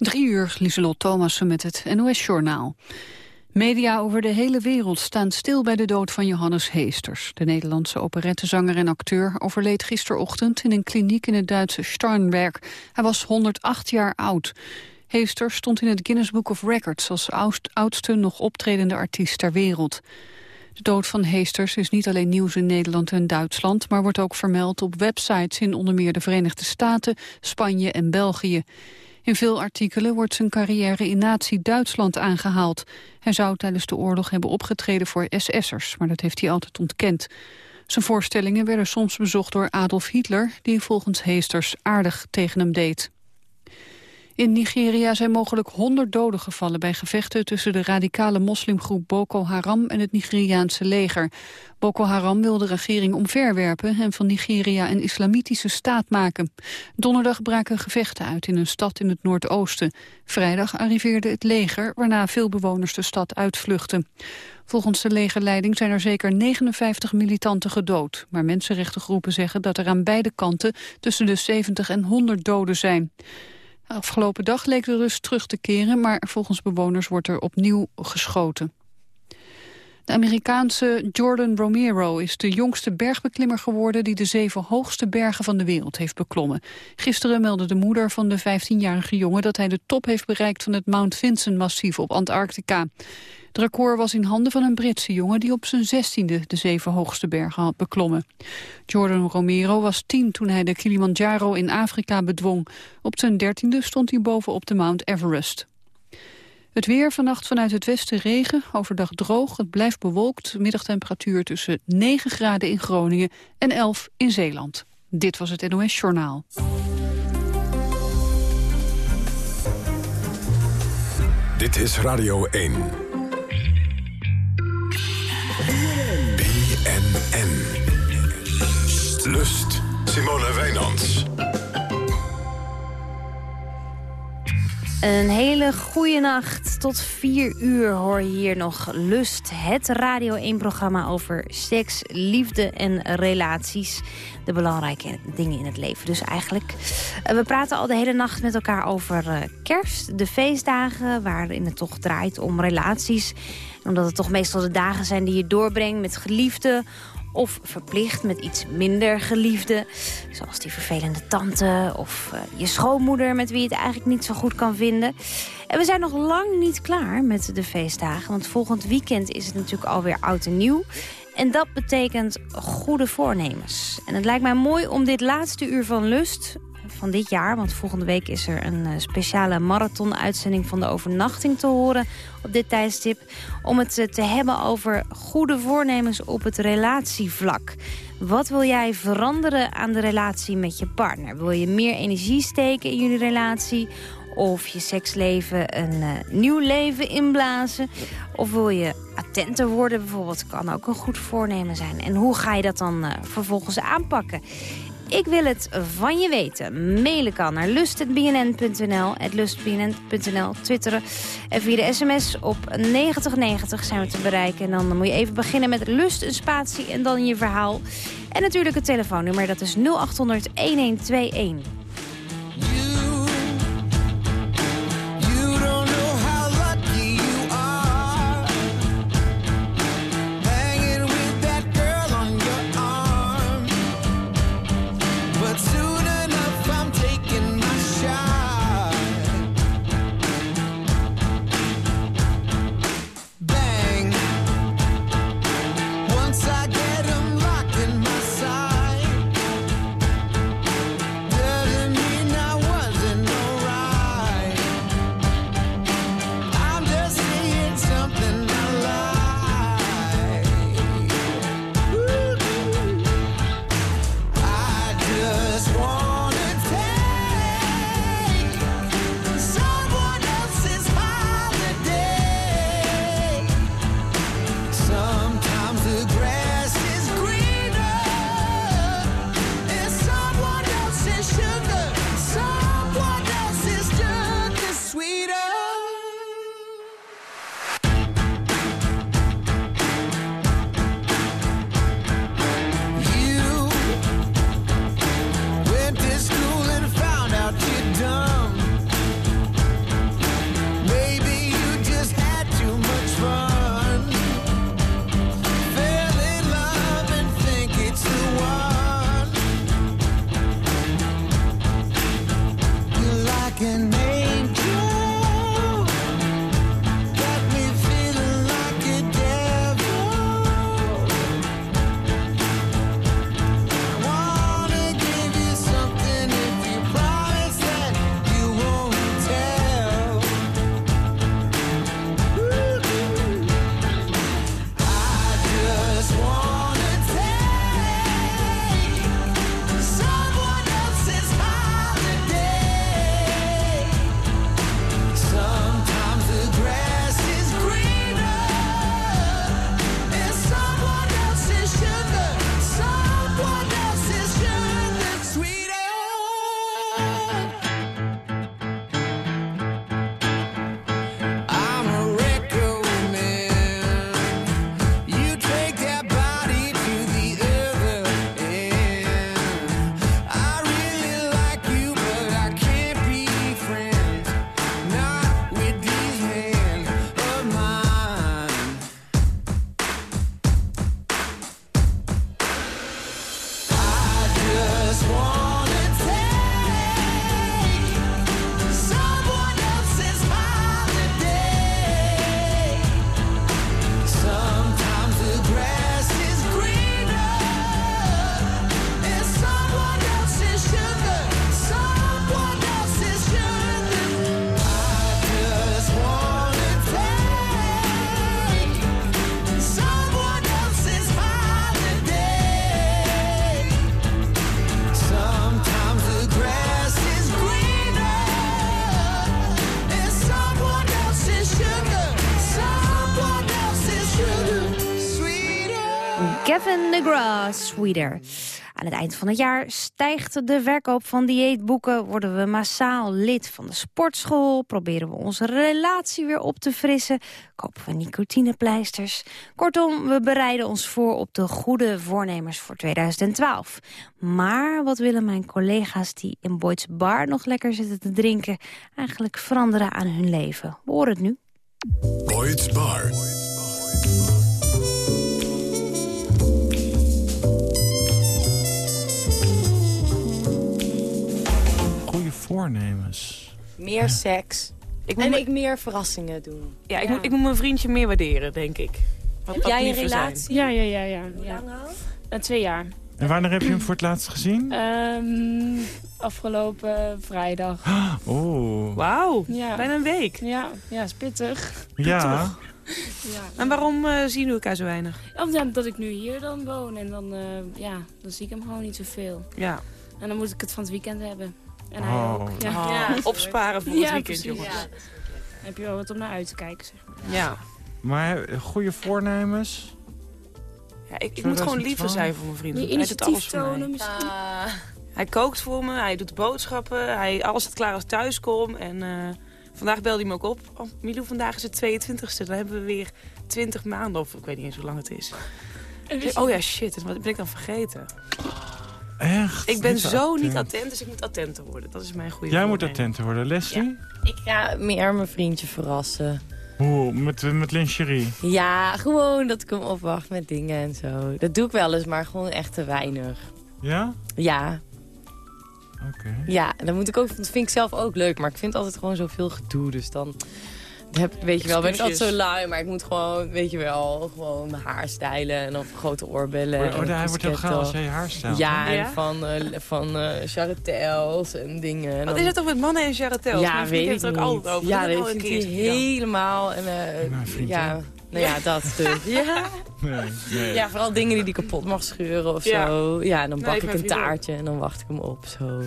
Drie uur, Lieselot Thomassen met het NOS-journaal. Media over de hele wereld staan stil bij de dood van Johannes Heesters. De Nederlandse operettezanger en acteur overleed gisterochtend... in een kliniek in het Duitse Starnberg. Hij was 108 jaar oud. Heesters stond in het Guinness Book of Records... als oudste nog optredende artiest ter wereld. De dood van Heesters is niet alleen nieuws in Nederland en Duitsland... maar wordt ook vermeld op websites in onder meer de Verenigde Staten, Spanje en België. In veel artikelen wordt zijn carrière in nazi-Duitsland aangehaald. Hij zou tijdens de oorlog hebben opgetreden voor SS'ers, maar dat heeft hij altijd ontkend. Zijn voorstellingen werden soms bezocht door Adolf Hitler... die volgens Heesters aardig tegen hem deed. In Nigeria zijn mogelijk 100 doden gevallen bij gevechten tussen de radicale moslimgroep Boko Haram en het Nigeriaanse leger. Boko Haram wil de regering omverwerpen en van Nigeria een islamitische staat maken. Donderdag braken gevechten uit in een stad in het noordoosten. Vrijdag arriveerde het leger, waarna veel bewoners de stad uitvluchten. Volgens de legerleiding zijn er zeker 59 militanten gedood. Maar mensenrechtengroepen zeggen dat er aan beide kanten tussen de 70 en 100 doden zijn. Afgelopen dag leek de rust terug te keren, maar volgens bewoners wordt er opnieuw geschoten. De Amerikaanse Jordan Romero is de jongste bergbeklimmer geworden die de zeven hoogste bergen van de wereld heeft beklommen. Gisteren meldde de moeder van de 15-jarige jongen dat hij de top heeft bereikt van het Mount Vinson-massief op Antarctica. Het record was in handen van een Britse jongen die op zijn zestiende de zeven hoogste bergen had beklommen. Jordan Romero was tien toen hij de Kilimanjaro in Afrika bedwong. Op zijn dertiende stond hij bovenop de Mount Everest. Het weer vannacht vanuit het westen regen, overdag droog, het blijft bewolkt. Middagtemperatuur tussen 9 graden in Groningen en 11 in Zeeland. Dit was het NOS Journaal. Dit is Radio 1. BNN. Lust. Simone Wijnands. Een hele goede nacht. Tot vier uur hoor je hier nog Lust. Het Radio 1-programma over seks, liefde en relaties. De belangrijke dingen in het leven dus eigenlijk. Eh, we praten al de hele nacht met elkaar over eh, kerst, de feestdagen... waarin het toch draait om relaties. omdat het toch meestal de dagen zijn die je doorbrengt met geliefden of verplicht met iets minder geliefde. Zoals die vervelende tante of uh, je schoonmoeder met wie je het eigenlijk niet zo goed kan vinden. En we zijn nog lang niet klaar met de feestdagen. Want volgend weekend is het natuurlijk alweer oud en nieuw. En dat betekent goede voornemens. En het lijkt mij mooi om dit laatste uur van lust van dit jaar. Want volgende week is er een uh, speciale marathon-uitzending van de overnachting te horen op dit tijdstip. Om het uh, te hebben over goede voornemens op het relatievlak. Wat wil jij veranderen aan de relatie met je partner? Wil je meer energie steken in jullie relatie? Of je seksleven een uh, nieuw leven inblazen? Of wil je attenter worden bijvoorbeeld? Kan ook een goed voornemen zijn. En hoe ga je dat dan vervolgens aanpakken? Ik wil het van je weten. Mailen kan naar lust.bnn.nl, lustbnn.nl, twitteren. En via de sms op 9090 zijn we te bereiken. En dan moet je even beginnen met lust, een spatie en dan je verhaal. En natuurlijk het telefoonnummer, dat is 0800 1121. Sweeter. Aan het eind van het jaar stijgt de verkoop van dieetboeken... worden we massaal lid van de sportschool... proberen we onze relatie weer op te frissen... kopen we nicotinepleisters. Kortom, we bereiden ons voor op de goede voornemens voor 2012. Maar wat willen mijn collega's die in Boyd's Bar nog lekker zitten te drinken... eigenlijk veranderen aan hun leven? Horen het nu. Boyd's Bar. Voornemens. Meer seks. Ik moet, En ik meer verrassingen doen. ja, ik, Moet, ik moet mijn vriendje meer waarderen, denk ik. Wat, Heb jij een relatie? Ja, ja, ja, ja. Hoe ja. lang al? Eh, twee jaar. En wanneer heb je hem voor het laatst gezien? Ehm, afgelopen vrijdag. Oeh. Wauw, Ja. bijna een week. Ja, ja, is pittig. Ja. Ja. En waarom eh, zien we elkaar zo weinig? Omdat ik nu hier dan woon en dan, eh, ja, dan zie ik hem gewoon niet zoveel. Ja, En dan moet ik het van het weekend hebben. En hij Oh. ook. Ja. Oh, Ja, opsparen voor het weekend, precies. jongens. Heb je wel wat om naar uit te kijken, zeg maar. Ja. Maar goede voornemens? Ja, ik, ik moet gewoon 2012. zijn voor mijn vriend. Die Hij doet alles initiatief tonen misschien. Ah, Hij kookt voor me, hij doet boodschappen, hij, alles staat klaar als ik thuis kom. En eh, vandaag belde hij me ook op. Oh, Milou, vandaag is het 22e. Dan hebben we weer 20 maanden, of ik weet niet eens hoe lang het is. Oh ja, shit, wat ben ik dan vergeten? Echt? Ik ben Niet zo niet attent. dus ik moet attenter worden. Dat is mijn goede Jij moet attenter worden. Leslie? ik ga meer mijn vriendje verrassen. Hoe? Met, eh, met lingerie? Ja, gewoon dat ik hem opwacht met dingen en zo. Dat doe ik wel eens, maar gewoon echt te weinig. Ja? Ja, Oké. ja, dan moet ik ook, dat vind ik zelf ook leuk. Maar ik vind altijd gewoon zoveel gedoe, dus dan... Heb, weet je wel, ben ik altijd zo lui, maar ik moet gewoon, weet je wel, gewoon mijn haar stijlen en dan grote oorbellen. Oh, en hij wordt heel gaaf als jij je haar stelt. Ja, en van, eh van eh charretels en dingen. En Wat dan- is het toch met mannen en Charatel? Ja, Mijn weet heeft ik het er ook niet. altijd over. Ja, dat heb ik hij helemaal. En, Mijn vriend ja, nou ja, dat dus. Ja. Nee, nee. ja, vooral dingen die die kapot mag scheuren of Ja. zo. Ja, en dan bak heeft ik een taartje en dan wacht ik hem op. Zo.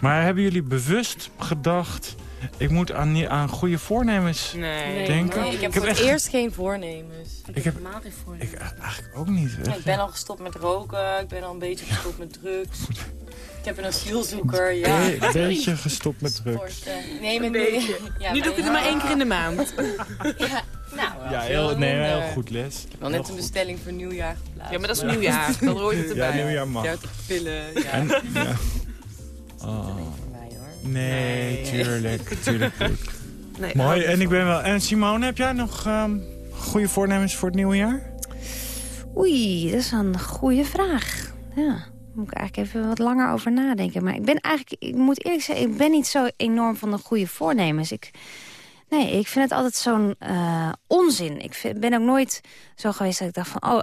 Maar hebben jullie bewust gedacht... ik moet aan, aan goede voornemens Nee. Nee. denken? Nee, ik heb heb voor het echt- eerst geen voornemens. Ik Ik heb heb- helemaal geen voor. Ik eh, eigenlijk ook niet. Ja, Echt. ik ben al gestopt met roken. Ik ben al een beetje gestopt met drugs. Ik heb een asielzoeker, ja. Een beetje gestopt met drugs. Sporten. Nee, met beetje. Ja, nu doe ik het er maar één keer in de maand. Ja, nou, Ja, heel, nee, heel goed les. Ik heb wel net een bestelling voor nieuwjaar geplaatst. Ja, maar dat is nieuwjaar. Dan hoort het Ja, erbij. nieuwjaar mag. 30 pillen, ja. En, ja. Oh. Nee, tuurlijk. Tuurlijk. Nee, Mooi, en ik ben wel... En Simone, heb jij nog ehm, goede voornemens voor het nieuwe jaar? Oei, dat is een goede vraag. Ja. moet ik eigenlijk even wat langer over nadenken. Maar ik ben eigenlijk, ik moet eerlijk zeggen, ik ben niet zo enorm van de goede voornemens. Ik, nee, ik vind het altijd zo'n eh, onzin. Ik ben ook nooit zo geweest dat ik dacht van... oh,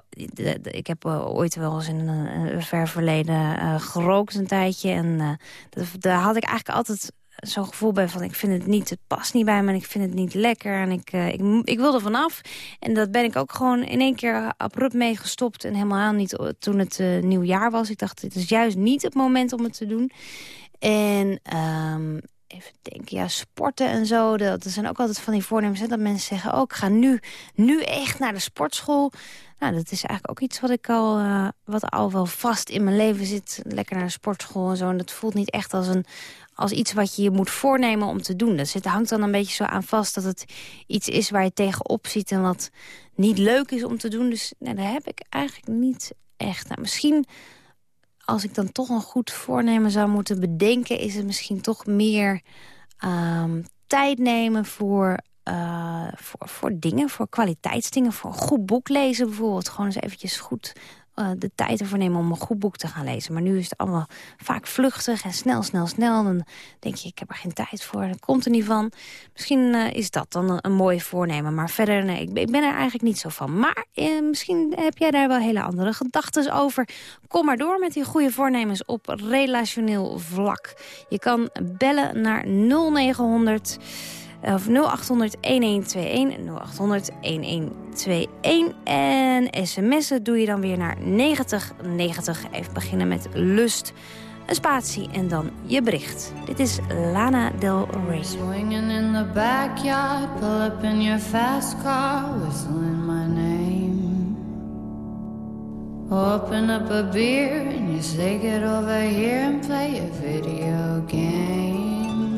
ik heb eh, ooit wel eens in een, ver verleden eh, gerookt een tijdje. En dat, daar had ik eigenlijk altijd zo'n gevoel bij van... ik vind het niet, het past niet bij me en ik vind het niet lekker. En ik, ik, ik er vanaf. En dat ben ik ook gewoon in één keer abrupt mee gestopt. En helemaal niet toen het nieuwjaar was. Ik dacht, het is juist niet het moment om het te doen. En ehm, even denken, ja, sporten en zo. Dat, zijn ook altijd van die voornemens. Hè, dat mensen zeggen, oh, ik ga nu, nu echt naar de sportschool. Nou, dat is eigenlijk ook iets wat ik al, eh, wat al wel vast in mijn leven zit. Lekker naar de sportschool en zo. En dat voelt niet echt als, een, als iets wat je je moet voornemen om te doen. Dat zit, hangt dan een beetje zo aan vast dat het iets is waar je tegenop ziet... en wat niet leuk is om te doen. Dus nou, daar heb ik eigenlijk niet echt. Nou, misschien als ik dan toch een goed voornemen zou moeten bedenken... is het misschien toch meer ehm, tijd nemen voor, eh, voor, voor dingen, voor kwaliteitsdingen. Voor een goed boek lezen bijvoorbeeld. Gewoon eens eventjes goed eh, de tijd ervoor nemen om een goed boek te gaan lezen. Maar nu is het allemaal vaak vluchtig en snel, snel, snel. Dan denk je, ik heb er geen tijd voor. Dat komt er niet van. Misschien eh, is dat dan een, mooi voornemen. Maar verder, nee, ik, ben- ik ben er eigenlijk niet zo van. Maar eh, misschien heb jij daar wel hele andere gedachten over. Kom maar door met die goede voornemens op relationeel vlak. Je kan bellen naar 0900 of 0800 1121 0800 1121 en sms'en doe je dan weer naar 9090. Even beginnen met lust, een spatie en dan je bericht. Dit is Lana Del Rey. Swinging in the backyard, pull up in your fast car, whistling my name. Open up a beer and you say get over here and play a video game.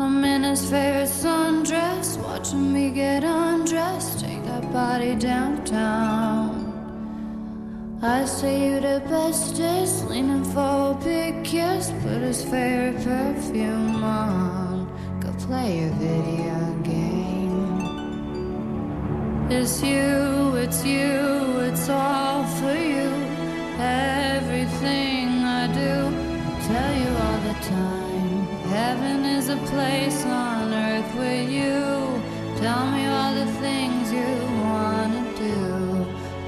I'm in his favorite sundress, watching me get undressed, take that body downtown. I say you the bestest, leaning for a big kiss, put his favorite perfume on, go play a video game. It's you, it's you, it's all for you. Everything I do, I tell you all the time. Heaven is a place on earth with you. Tell me all the things you wanna do.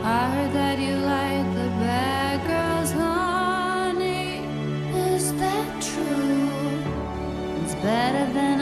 I heard that you like the bad girls, honey. Is that true? It's better than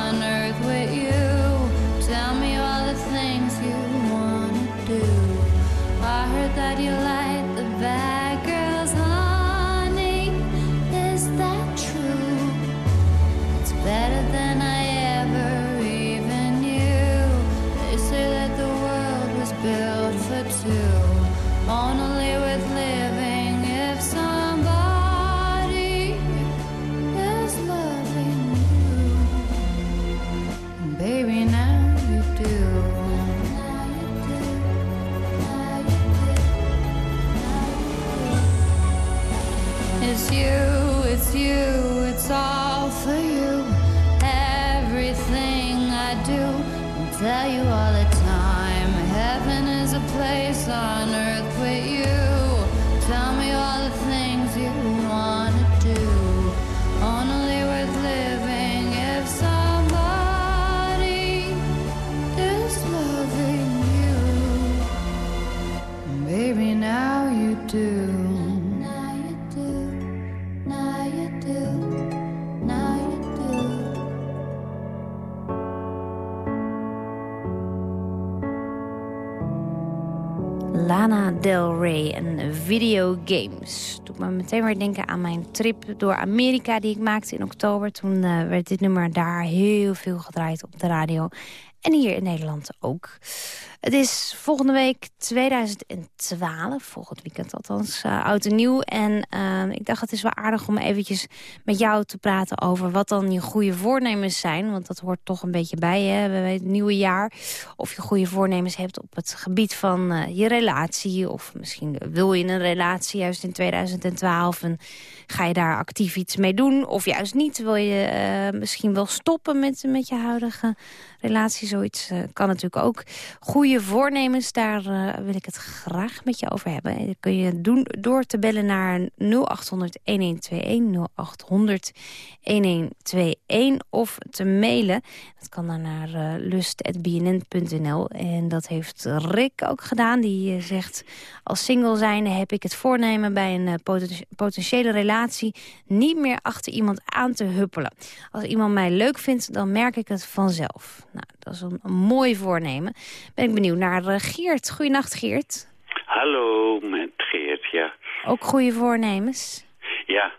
all the time. Heaven is a place on earth with you. Tell me all the things Del Rey en videogames. Doet me meteen weer denken aan mijn trip door Amerika die ik maakte in oktober. Toen eh, werd dit nummer daar heel veel gedraaid op de radio. En hier in Nederland ook. Het is volgende week 2012, volgend weekend althans, eh, oud en nieuw. En eh, ik dacht het is wel aardig om eventjes met jou te praten over wat dan je goede voornemens zijn. Want dat hoort toch een beetje bij, hè, bij het nieuwe jaar. Of je goede voornemens hebt op het gebied van eh, je relatie. Of misschien wil je een relatie juist in 2012 en ga je daar actief iets mee doen. Of juist niet, wil je misschien wel stoppen met, met je huidige relatie. Zoiets kan natuurlijk ook. Goede voornemens, daar eh, wil ik het graag met je over hebben. En dat kun je doen door te bellen naar 0800 1121 0800 1121 of te mailen. Dat kan dan naar lust.bnn.nl. En dat heeft Rick ook gedaan. Die eh, zegt, als single zijnde heb ik het voornemen bij een poten- potentiële relatie... niet meer achter iemand aan te huppelen. Als iemand mij leuk vindt, dan merk ik het vanzelf. Nou, dat is een, een mooi voornemen. Ben ik benieuwd naar eh, Geert. Goedenacht, Geert. Hallo, met Geert, ja. Ook goede voornemens? Ja,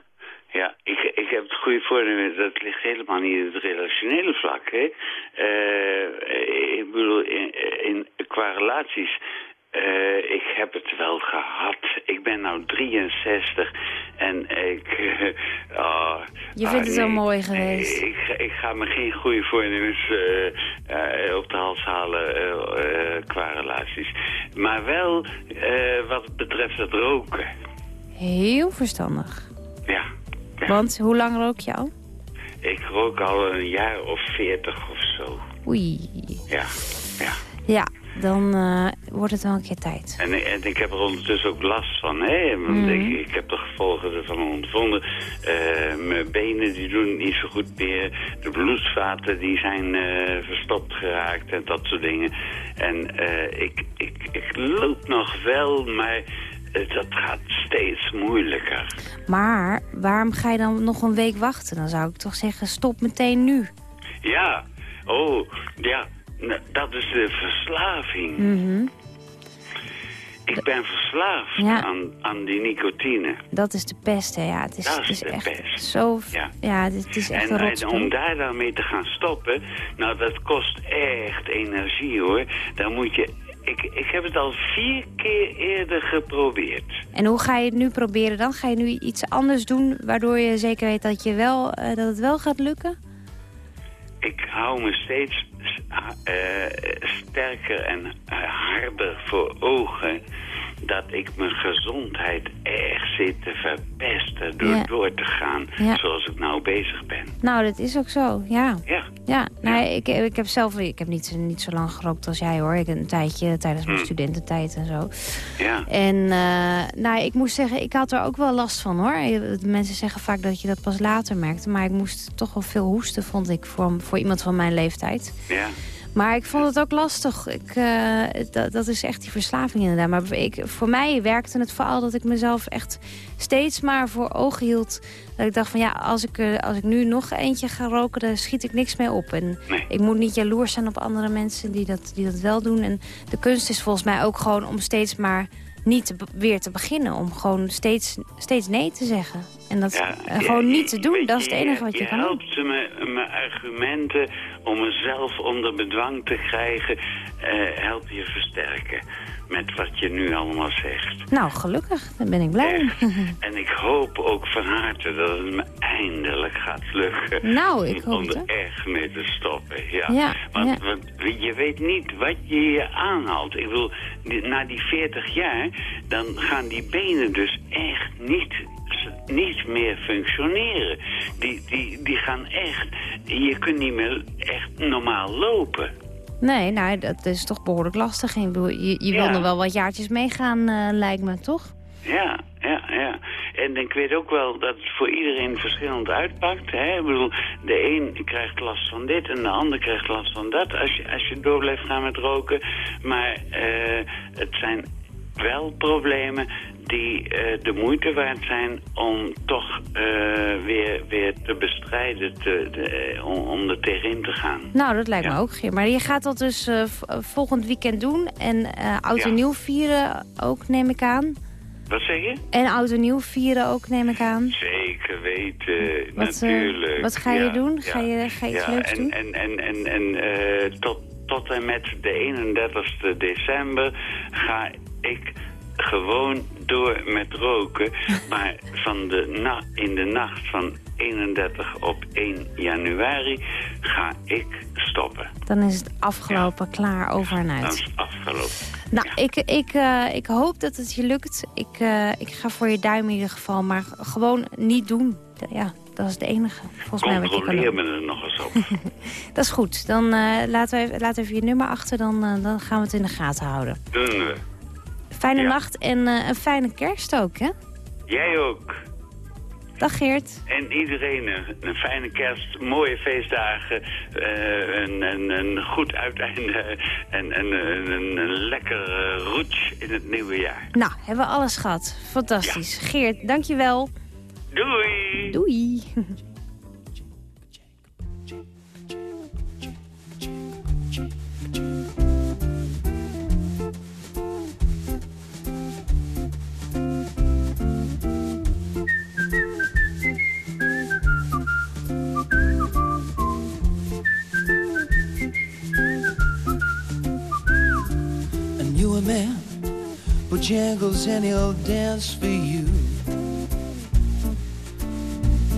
ja. Ik, ik heb het goede voornemen, dat ligt helemaal niet in het relationele vlak, hè. Eh, ik bedoel, in, in, qua relaties, eh, ik heb het wel gehad. Ik ben nou 63 en ik... ah, Je ah, vindt het zo nee, mooi geweest. Ik, ga- ik ga me geen goede voornemens eh, eh, op de hals halen qua relaties. Maar wel wat betreft het roken. Heel verstandig. Ja. ja. Want hoe lang rook je al? Ik rook al een jaar of veertig of zo. Oei. Ja, ja. Ja, dan eh, wordt het wel een keer tijd. En, en ik heb er ondertussen ook last van, hè. Want Mhm. ik, ik heb de gevolgen ervan ondervonden. Eh, mijn benen die doen niet zo goed meer. De bloedvaten die zijn eh, verstopt geraakt en dat soort dingen. En ik, ik, ik loop nog wel, maar dat gaat steeds moeilijker. Maar waarom ga je dan nog een week wachten? Dan zou ik toch zeggen, stop meteen nu. Ja, oh, ja. Nou, Dat is de verslaving. Mhm. Ik ben verslaafd Ja. aan, aan die nicotine. Dat is de pest, hè. Ja, het is, Dat het is de echt pest. zo... Ja. Ja, het, het is echt En, een en om daar dan mee te gaan stoppen, nou dat kost echt energie hoor. Dan moet je, ik, ik heb het al vier keer eerder geprobeerd. En hoe ga je het nu proberen dan? Ga je nu iets anders doen... waardoor je zeker weet dat, je wel, eh, dat het wel gaat lukken? Ik hou me steeds eh, sterker en eh, harder voor ogen dat ik mijn gezondheid echt zit te verpesten door Ja. door te gaan Ja. zoals ik nou bezig ben. Nou, dat is ook zo, ja. Ja. Ja, nou, ik, ik heb zelf ik heb niet, niet zo lang gerookt als jij hoor. Ik een tijdje tijdens mijn Hmm. studententijd en zo. Ja. En eh, nou, ik moest zeggen, ik had er ook wel last van hoor. Mensen zeggen vaak dat je dat pas later merkt. Maar ik moest toch wel veel hoesten, vond ik, voor, voor iemand van mijn leeftijd. Ja. Maar ik vond het ook lastig. Ik, eh, dat, dat is echt die verslaving inderdaad. Maar ik, voor mij werkte het vooral dat ik mezelf echt steeds maar voor ogen hield. Dat ik dacht van ja, als ik, als ik nu nog eentje ga roken, dan schiet ik niks mee op. En Nee. ik moet niet jaloers zijn op andere mensen die dat, die dat wel doen. En de kunst is volgens mij ook gewoon om steeds maar niet te weer te beginnen. Om gewoon steeds, steeds nee te zeggen. En dat Ja, eh, gewoon niet te doen, dat is het enige wat je, kan doen. helpt me mijn argumenten om mezelf onder bedwang te krijgen, eh help je versterken met wat je nu allemaal zegt. Nou, gelukkig. Dan ben ik blij. Echt. En ik hoop ook van harte dat het me eindelijk gaat lukken. Nou, ik om hoop het er ook. echt mee te stoppen. Ja. Ja, want, ja. want je weet niet wat je je aanhaalt. Ik bedoel, na die 40 jaar, dan gaan die benen dus echt niet, niet meer functioneren. Die, die, die gaan echt, je kunt niet meer echt normaal lopen. Nee, nou, dat is toch behoorlijk lastig. Ik bedoel, je je wil nog wel wat jaartjes meegaan, eh, lijkt me, toch? Ja, ja, ja. En ik weet ook wel dat het voor iedereen verschillend uitpakt. Hè? Ik bedoel, de een krijgt last van dit en de ander krijgt last van dat. Als je, als je door blijft gaan met roken. Maar eh, het zijn wel problemen die eh, de moeite waard zijn om toch eh, weer, weer te bestrijden, te, de, eh, om, om er tegenin te gaan. Nou, dat lijkt me ook, Geert. Maar je gaat dat dus volgend weekend doen. En oud en Ja. nieuw vieren ook, neem ik aan. Wat zeg je? En oud en nieuw vieren ook, neem ik aan. Zeker weten, Wat, natuurlijk. wat ga je Ja, doen? Ga je- ga je iets leuks en, doen? En, en, en, en tot, tot en met de 31 december ga ik gewoon door met roken. maar van de na in de nacht van 31 op 1 januari ga ik stoppen. Dan is het afgelopen, klaar, over en Dan uit. is het afgelopen. Nou, ik, ik, eh, ik hoop dat het je lukt. Ik, eh, ik ga voor je duim in ieder geval, maar gewoon niet doen. Ja, dat is het enige. Volgens mij wat je kan doen. me er nog eens op. Dat is goed. Dan eh, laten we even, laat even je nummer achter, dan, dan gaan we het in de gaten houden. Doen we. Fijne Ja. nacht en eh, een fijne kerst ook, hè? Jij ook. Dag Geert. En iedereen een, een fijne kerst, mooie feestdagen, eh, een, een, een goed uiteinde en, en een, lekkere roets in het nieuwe jaar. Nou, hebben we alles gehad. Fantastisch. Geert, dankjewel. Doei! Doei. man Bojangles and he'll dance for you.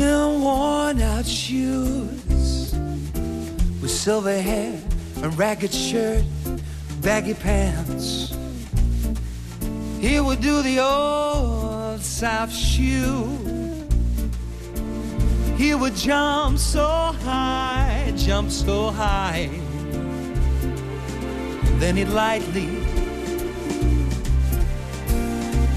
In worn out shoes With silver hair, and ragged shirt, baggy pants. He would do the old South shoe. He would jump so high, jump so high. Then he'd lightly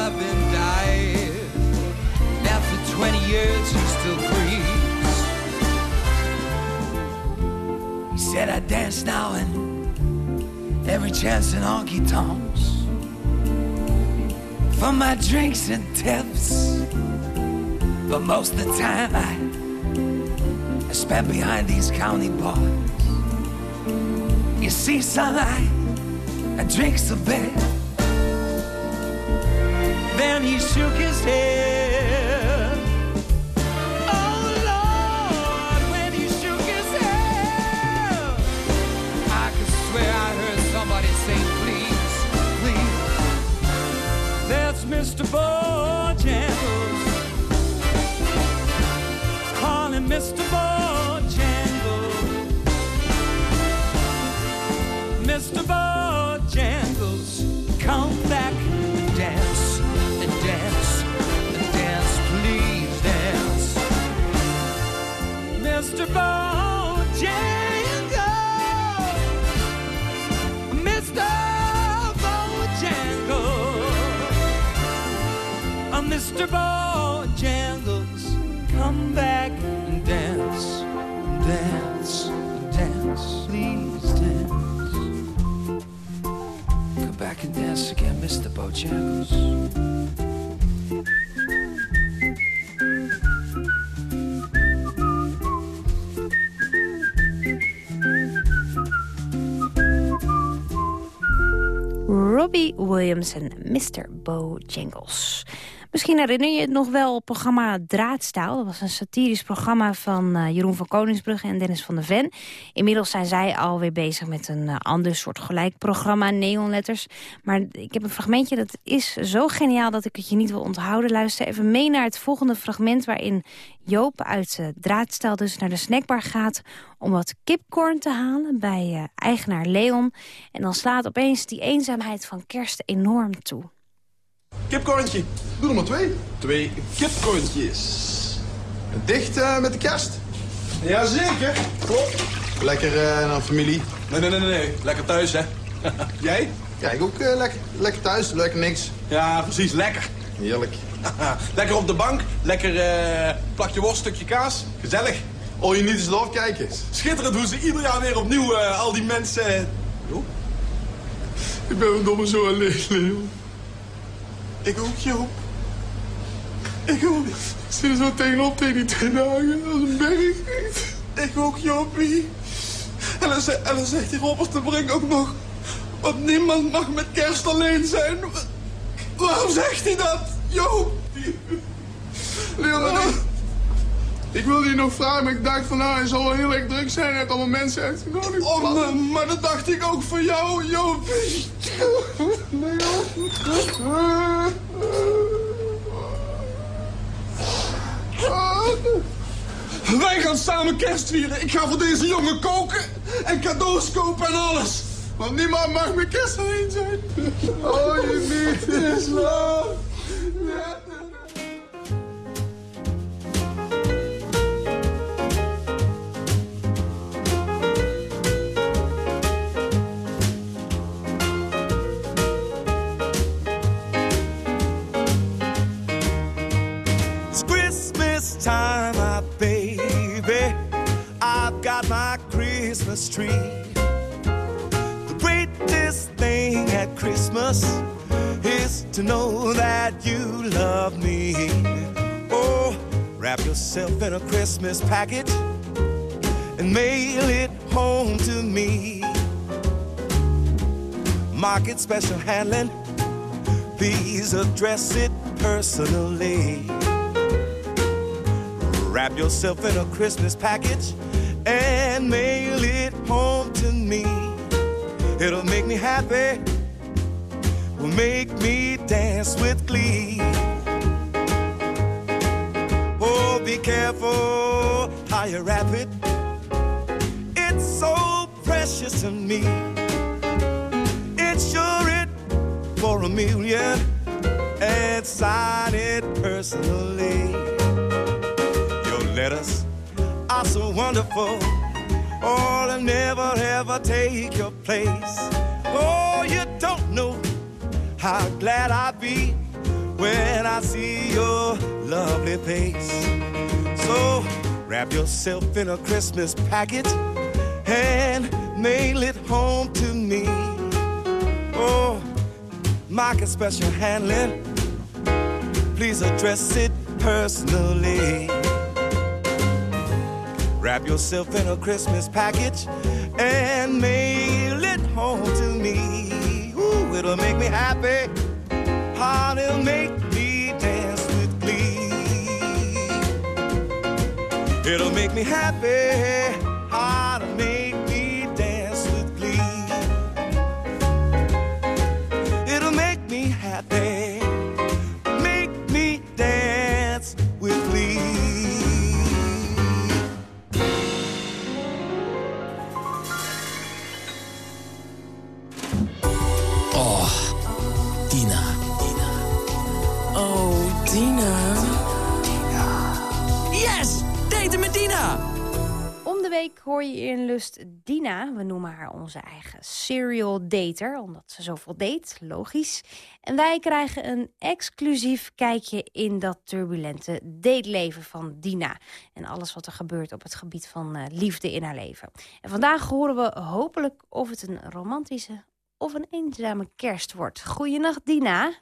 Up and died. And after 20 years, he still grieves. He said, I dance now and every chance in honky tonks. For my drinks and tips. But most of the time, I, I spend behind these county bars. You see sunlight and drink a bit. Then he shook his head. Oh Lord, when he shook his head, I could swear I heard somebody say, please, please. That's Mr. Bojangles. Call Mr. Bojangles. Mr. Bojangles, uh, Mr. Bojangles, come back and dance, dance, dance, please dance. Come back and dance again, Mr. Bojangles. Robbie Williams en Mr. Bojangles. Misschien herinner je het nog wel het programma Draadstaal. Dat was een satirisch programma van eh, Jeroen van Koningsbrugge en Dennis van der Ven. Inmiddels zijn zij alweer bezig met een eh, ander soort gelijk programma, Neonletters. Maar ik heb een fragmentje dat is zo geniaal dat ik het je niet wil onthouden. Luister even mee naar het volgende fragment waarin Joop uit uh, Draadstaal dus naar de snackbar gaat om wat kipcorn te halen bij eigenaar Leon. En dan slaat opeens die eenzaamheid van kerst enorm toe. Kipkorntje. Doe er maar twee. Twee kipkorntjes. Dicht uh, met de kerst? Jazeker. Klopt. Lekker uh, naar familie? Nee, nee, nee, nee. Lekker thuis, hè. Jij? Ja, ik ook uh, lekker, lekker thuis. Lekker niks. Ja, precies. Lekker. Heerlijk. lekker op de bank. Lekker plakje worst, stukje kaas. Gezellig. Oh, je niet eens love kijken. Schitterend hoe ze ieder jaar weer opnieuw al die mensen... Oh. Ik ben een domme zo alleen, Leon. Ik ook, Joop. Ik ook. Ik zit zo tegenop tegen die twee dagen als een berg. Ik ook, Joopie. En en dan zegt die Robert de Brink ook nog... Want niemand mag met kerst alleen zijn. Waarom zegt hij dat, Joop? Leon, ik, wilde je nog vragen, maar ik dacht van nou, hij zal wel heel erg druk zijn. Hij heeft allemaal mensen uitgenodigd. Oh, maar, maar dat dacht ik ook voor jou, Joopie. Leon. Wij gaan samen kerst vieren. Ik ga voor deze jongen koken en cadeaus kopen en alles. Want niemand mag met kerst alleen zijn. Oh, je niet is love. Christmas tree. The greatest thing at Christmas is to know that you love me. Oh, wrap yourself in a Christmas package and mail it home to me. Mark it special handling. Please address it personally. Wrap yourself in a Christmas package and mail it home to me. It'll make me happy, will make me dance with glee. Oh, be careful how you wrap it. It's so precious to me. Insure it for a million and sign it personally. Your letters are so wonderful. Oh, they'll never ever take your place. Oh, you don't know how glad I'll be when I see your lovely face. So wrap yourself in a Christmas package and mail it home to me. Oh, mark a special handling. Please address it personally. Wrap yourself in a Christmas package and mail it home to me. Ooh, it'll make me happy. Heart, it'll make me dance with glee. It'll make me happy. Hoor je in Lust Dina. We noemen haar onze eigen serial dater, omdat ze zoveel date, logisch. En wij krijgen een exclusief kijkje in dat turbulente dateleven van Dina. En alles wat er gebeurt op het gebied van eh, liefde in haar leven. En vandaag horen we hopelijk of het een romantische of een eenzame kerst wordt. Goeienacht Dina.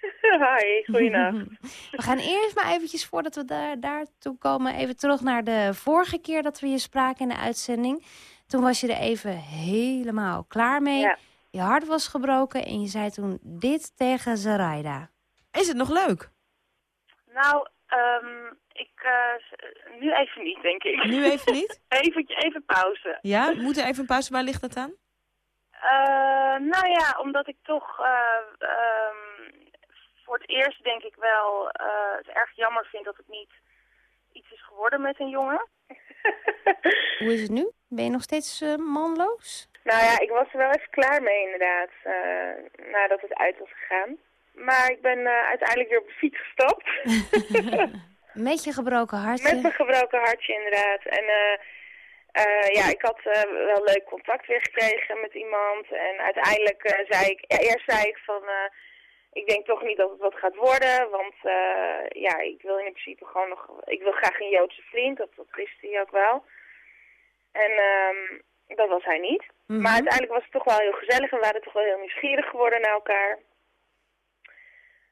Hi, goeienacht. We gaan eerst maar eventjes, voordat we daar, daartoe komen... even terug naar de vorige keer dat we je spraken in de uitzending. Toen was je er even helemaal klaar mee. Je hart was gebroken en je zei toen dit tegen Zaraida. Is het nog leuk? Nou, ehm, ik, eh, nu even niet, denk ik. Nu even niet? even, even pauze. Ja, we moeten even pauze. Waar ligt dat aan? Eh, nou ja, omdat ik toch eh, ehm, voor het eerst denk ik wel eh, het erg jammer vind dat het niet iets is geworden met een jongen. Hoe is het nu? Ben je nog steeds eh, manloos? Nou ja, ik was er wel even klaar mee inderdaad, eh, nadat het uit was gegaan. Maar ik ben eh, uiteindelijk weer op de fiets gestapt. Met je gebroken hartje? Met mijn gebroken hartje inderdaad. En eh, eh, ja, ik had eh, wel leuk contact weer gekregen met iemand. En uiteindelijk eh, zei ik, ja, eerst zei ik van, eh, ik denk toch niet dat het wat gaat worden. Want eh, ja, ik wil in principe gewoon nog, ik wil graag een Joodse vriend. Dat, dat wist hij ook wel. En ehm, dat was hij niet. Mhm. Maar uiteindelijk was het toch wel heel gezellig en we waren toch wel heel nieuwsgierig geworden naar elkaar.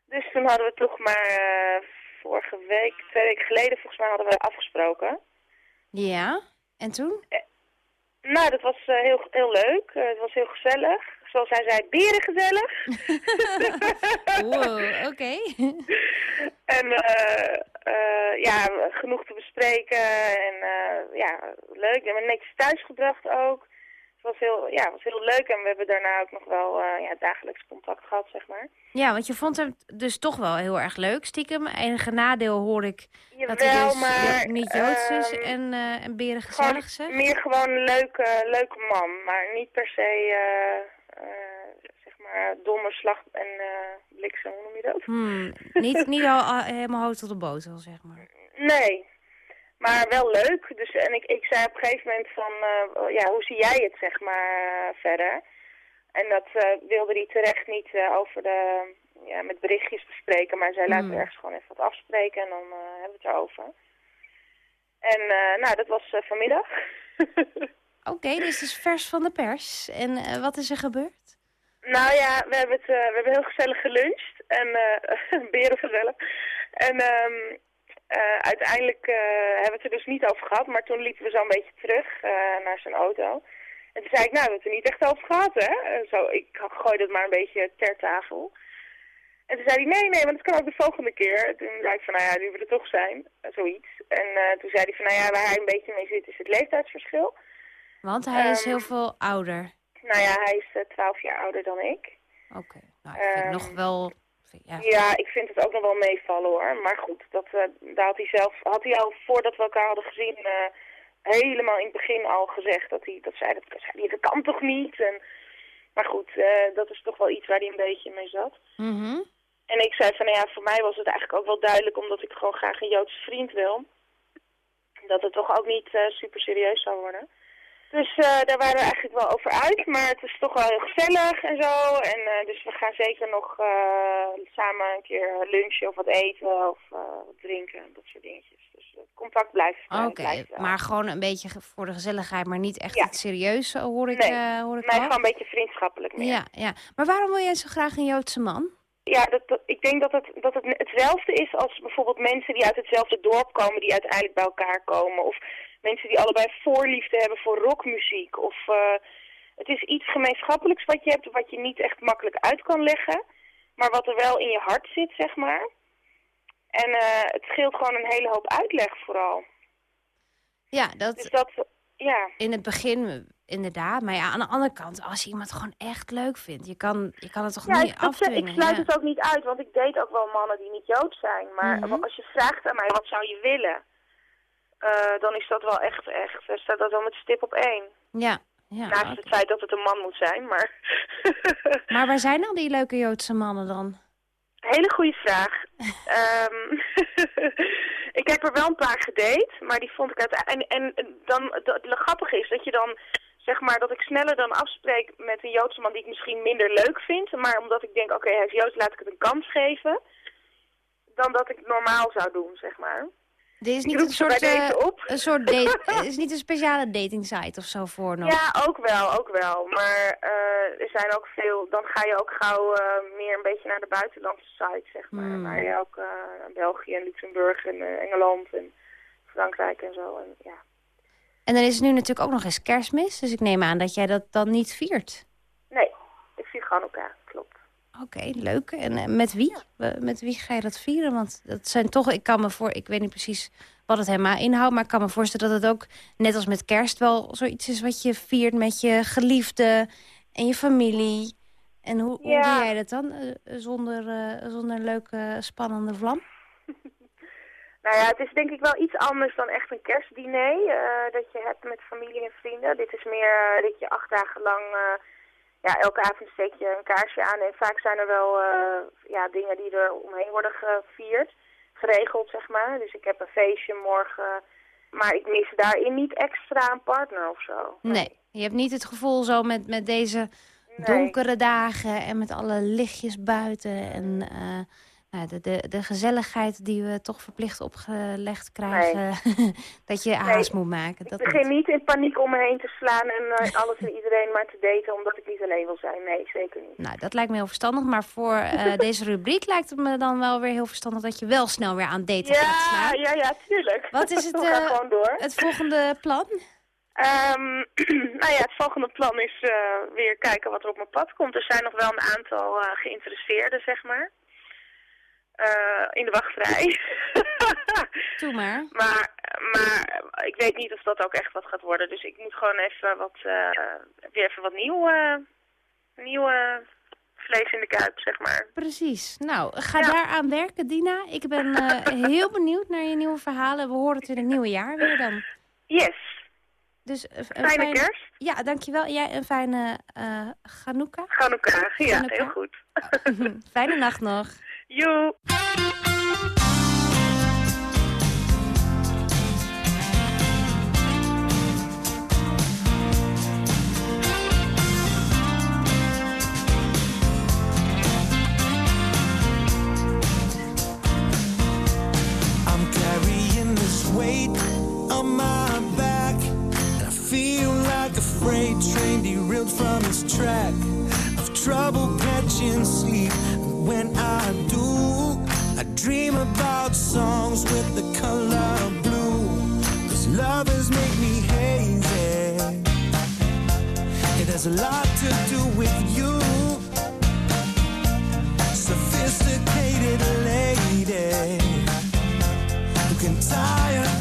Dus toen hadden we toch maar eh, vorige week, twee weken geleden volgens mij hadden we afgesproken. Ja, en toen? Nou, dat was eh, heel, heel leuk. Eh, het was heel gezellig. Zoals hij zei, berengezellig. wow, oké. En eh, ja, genoeg te bespreken. En ja, leuk. We hebben netjes thuisgebracht ook. Was heel, ja, was heel leuk. En we hebben daarna ook nog wel eh, ja, dagelijks contact gehad, zeg maar. Ja, want je vond hem dus toch wel heel erg leuk, stiekem. Enige nadeel hoor ik dat hij Jawel, dus maar, niet Joods is ehm, en, eh en beren Gewoon gezellig zegt. meer gewoon een leuke, leuke man. Maar niet per se, eh, zeg maar, domme slag en bliksem, hoe noem je dat? Hmm, niet, niet al, al helemaal hoog tot de botel, zeg maar. Nee, maar wel leuk. Dus, en ik, ik zei op een gegeven moment van, eh, ja, hoe zie jij het, zeg maar, verder? En dat eh, wilde hij terecht niet eh, over de, ja, met berichtjes bespreken. Maar zij laten we ergens gewoon even wat afspreken en dan hebben we het erover. En nou, dat was vanmiddag. Oké, dus het is vers van de pers. En wat is er gebeurd? Nou ja, we hebben, het, we hebben heel gezellig geluncht. En uh, beren gezellig. En ehm, eh, uiteindelijk eh, hebben we het er dus niet over gehad. Maar toen liepen we zo een beetje terug eh, naar zijn auto. En toen zei ik, nou, we hebben het er niet echt over gehad, hè? Zo, ik gooide het maar een beetje ter tafel. En toen zei hij, nee, nee, want dat kan ook de volgende keer. En toen zei ik van, nou ja, nu we er toch zijn, zoiets. En toen zei hij van, nou ja, waar hij een beetje mee zit is het leeftijdsverschil. Want hij is Ehm, heel veel ouder. Nou ja, hij is twaalf jaar ouder dan ik. Oké, nou, ik vind Ehm, nog wel... Ja. Ja, ik vind het ook nog wel meevallen hoor. Maar goed, dat, eh, daar had hij zelf, had hij al voordat we elkaar hadden gezien, eh, helemaal in het begin al gezegd dat hij, dat zei, dat, dat, zei dat kan toch niet? En, maar goed, eh, dat is toch wel iets waar hij een beetje mee zat. Mhm. En ik zei van, nou ja, voor mij was het eigenlijk ook wel duidelijk, omdat ik gewoon graag een Joodse vriend wil, dat het toch ook niet super serieus zou worden. Dus eh, daar waren we eigenlijk wel over uit, maar het is toch wel heel gezellig en zo. En eh, dus we gaan zeker nog eh, samen een keer lunchen of wat eten of wat drinken, dat soort dingetjes. Dus contact blijft, Oké, maar gewoon een beetje voor de gezelligheid, maar niet echt Ja. het serieus, hoor ik, Nee, hoor ik maar al. gewoon een beetje vriendschappelijk meer. Ja, ja. Maar waarom wil jij zo graag een Joodse man? Ja, dat, dat- ik denk dat het, dat het hetzelfde is als bijvoorbeeld mensen die uit hetzelfde dorp komen, die uiteindelijk bij elkaar komen. Of mensen die allebei voorliefde hebben voor rockmuziek. Of eh, het is iets gemeenschappelijks wat je hebt, wat je niet echt makkelijk uit kan leggen. Maar wat er wel in je hart zit, zeg maar. En eh, het scheelt gewoon een hele hoop uitleg vooral. Ja, dat, Dus dat, ja. in het begin inderdaad. Maar ja, aan de andere kant, als je iemand gewoon echt leuk vindt, je kan, je kan het toch Ja, niet ik, afdwingen. ik sluit ja. het ook niet uit, want ik date ook wel mannen die niet Joods zijn. Maar Mhm. als je vraagt aan mij, wat zou je willen? Eh, dan is dat wel echt, echt, staat dat wel met stip op één. Ja, ja. Naast oké. het feit dat het een man moet zijn, maar... Maar waar zijn al die leuke Joodse mannen dan? Hele goede vraag. Ehm, ik heb er wel een paar gedate, maar die vond ik uiteindelijk... En, en dan, het grappige is dat je dan, zeg maar, dat ik sneller dan afspreek met een Joodse man die ik misschien minder leuk vind. Maar omdat ik denk, oké, hij is Joods, laat ik het een kans geven. Dan dat ik het normaal zou doen, zeg maar. Dit is niet roep een soort, eh, een soort date, is niet een speciale dating site of zo voor nog. Ja, ook wel, ook wel. Maar eh, er zijn ook veel, dan ga je ook gauw eh, meer een beetje naar de buitenlandse sites, zeg maar. Hmm. Waar je ook eh, naar België en Luxemburg en eh, Engeland en Frankrijk en zo. En, ja. En dan is het nu natuurlijk ook nog eens kerstmis, dus ik neem aan dat jij dat dan niet viert. Nee, ik zie gewoon Oké, leuk. En eh, met wie? Met wie ga je dat vieren? Want dat zijn toch, ik kan me voor, ik weet niet precies wat het helemaal inhoudt, maar ik kan me voorstellen dat het ook, net als met kerst, wel zoiets is wat je viert met je geliefde en je familie. En hoe, hoe doe jij dat dan? eh, zonder, eh, zonder leuke, spannende vlam? Nou ja, het is denk ik wel iets anders dan echt een kerstdiner dat je hebt met familie en vrienden. Dit is meer dat je acht dagen lang, ja, elke avond steek je een kaarsje aan. En vaak zijn er wel eh, ja, dingen die er omheen worden gevierd, geregeld zeg maar. Dus ik heb een feestje morgen, maar ik mis daarin niet extra een partner of zo. Nee, je hebt niet het gevoel zo met, met deze donkere dagen en met alle lichtjes buiten en eh, de, de, de gezelligheid die we toch verplicht opgelegd krijgen, dat je haast moet maken. Ik Dat begin niet in paniek om me heen te slaan en eh, alles en iedereen maar te daten omdat ik niet alleen wil zijn. Nee, zeker niet. Nou, dat lijkt me heel verstandig, maar voor eh, deze rubriek lijkt het me dan wel weer heel verstandig dat je wel snel weer aan daten gaat slaan. ja, ja, tuurlijk. Wat is het, door. het volgende plan? Ehm, nou ja, het volgende plan is weer kijken wat er op mijn pad komt. Er zijn nog wel een aantal geïnteresseerden, zeg maar. Eh, in de wachtrij. Doe maar. maar. Maar ik weet niet of dat ook echt wat gaat worden. Dus ik moet gewoon even wat, eh, weer even wat nieuw, eh, nieuw eh, vlees in de kuip, zeg maar. Precies. Nou, ga daaraan werken, Dina. Ik ben heel benieuwd naar je nieuwe verhalen. We horen het in het nieuwe jaar weer dan. Yes. Dus, een Fijne fijne- kerst. Ja, dankjewel. Jij een fijne Chanukka. Chanukka, ja, heel goed. fijne nacht nog. Joe. I'm carrying this weight on my back. And I feel like a freight train derailed from its track. I've trouble catching sleep. When I dream about songs with the color blue. Cause lovers make me hazy. It has a lot to do with you. Sophisticated lady who can tie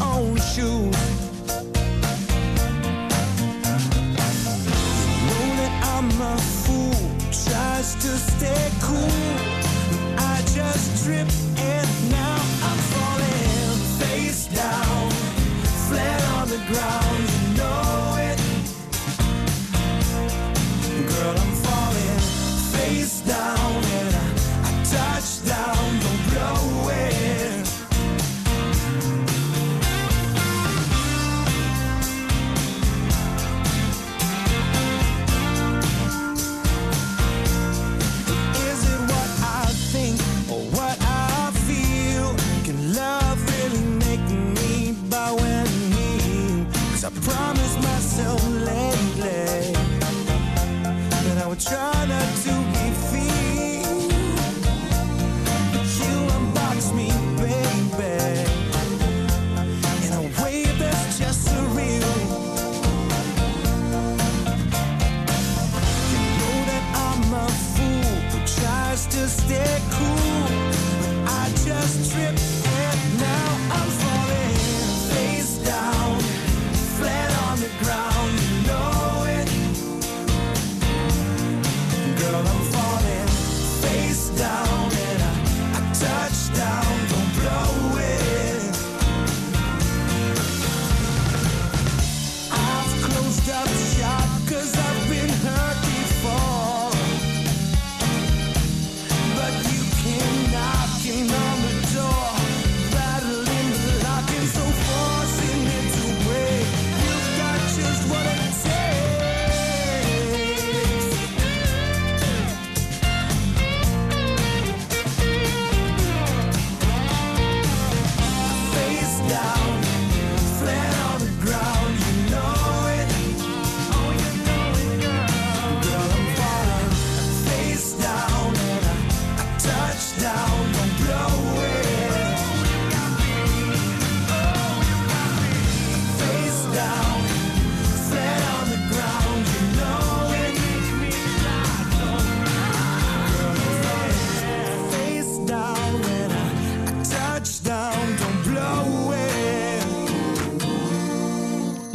down.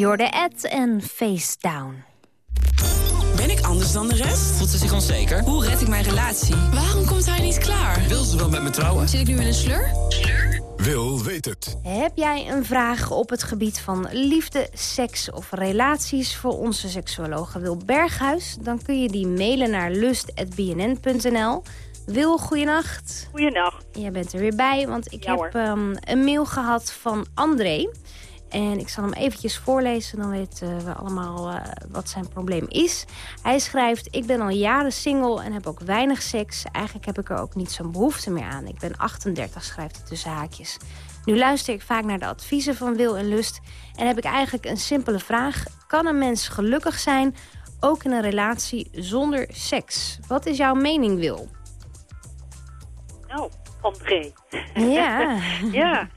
Jorde Ed en Face Down. Ben ik anders dan de rest? Voelt ze zich onzeker? Hoe red ik mijn relatie? Waarom komt hij niet klaar? Wil ze wel met me trouwen? Zit ik nu in een slur? Wil weet het. Heb jij een vraag op het gebied van liefde, seks of relaties... voor onze seksuologe Wil Berghuis? Dan kun je die mailen naar lust.bnn.nl. Wil, goeienacht. Goeienacht. Jij bent er weer bij, want ik Ja, heb ehm, een mail gehad van André. En ik zal hem eventjes voorlezen, dan weten we allemaal eh, wat zijn probleem is. Hij schrijft, ik ben al jaren single en heb ook weinig seks. Eigenlijk heb ik er ook niet zo'n behoefte meer aan. Ik ben 38, schrijft hij tussen haakjes. Nu luister ik vaak naar de adviezen van Wil en Lust... en heb ik eigenlijk een simpele vraag. Kan een mens gelukkig zijn, ook in een relatie zonder seks? Wat is jouw mening, Wil? Nou, André. Ja. ja.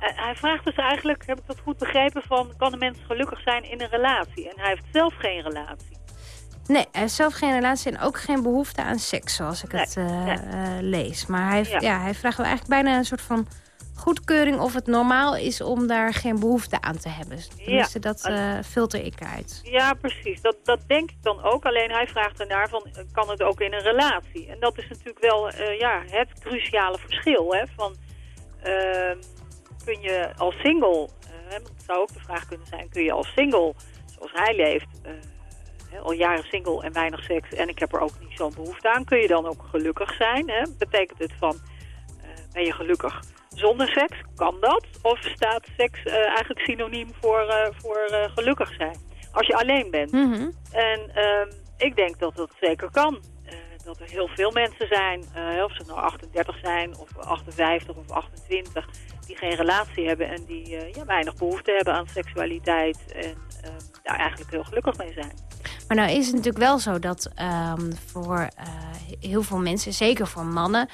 Eh, hij vraagt dus eigenlijk, heb ik dat goed begrepen, van kan een mens gelukkig zijn in een relatie? En hij heeft zelf geen relatie. Nee, hij heeft zelf geen relatie en ook geen behoefte aan seks, zoals ik het eh, eh, lees. Maar hij, Ja. ja. hij vraagt wel eigenlijk bijna een soort van goedkeuring of het normaal is om daar geen behoefte aan te hebben. Tenminste, dat filter ik uit. Ja, precies. Dat, dat denk ik dan ook. Alleen hij vraagt ernaar van, kan het ook in een relatie? En dat is natuurlijk wel ja, het cruciale verschil. Hè? Van, ehm, kun je als single, eh, want het zou ook de vraag kunnen zijn, kun je als single, zoals hij leeft, eh, al jaren single en weinig seks en ik heb er ook niet zo'n behoefte aan, kun je dan ook gelukkig zijn? Hè? Betekent het van, eh, ben je gelukkig zonder seks? Kan dat? Of staat seks eh, eigenlijk synoniem voor, eh, voor eh, gelukkig zijn? Als je alleen bent. En ehm, ik denk dat dat zeker kan. Dat er heel veel mensen zijn, eh, of ze nou 38 zijn, of 58 of 28, die geen relatie hebben en die eh, ja, weinig behoefte hebben aan seksualiteit en ehm, daar eigenlijk heel gelukkig mee zijn. Maar nou is het natuurlijk wel zo dat ehm, voor eh, heel veel mensen, zeker voor mannen...